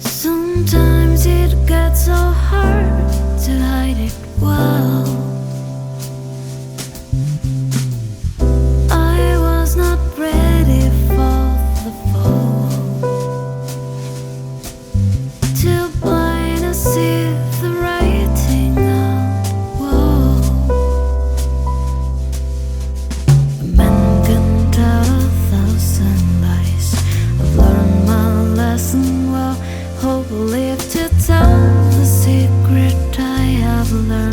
Sometimes it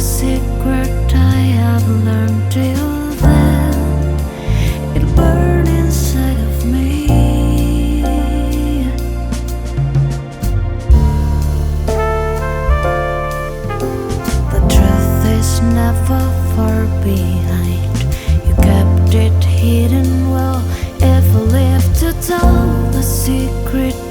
secret I have learned till then. It'll inside of me. The truth is never far behind. You kept it hidden well If I lived to tell the secret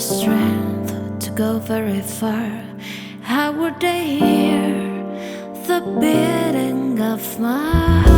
the strength to go very far. How would they hear the beating of my heart?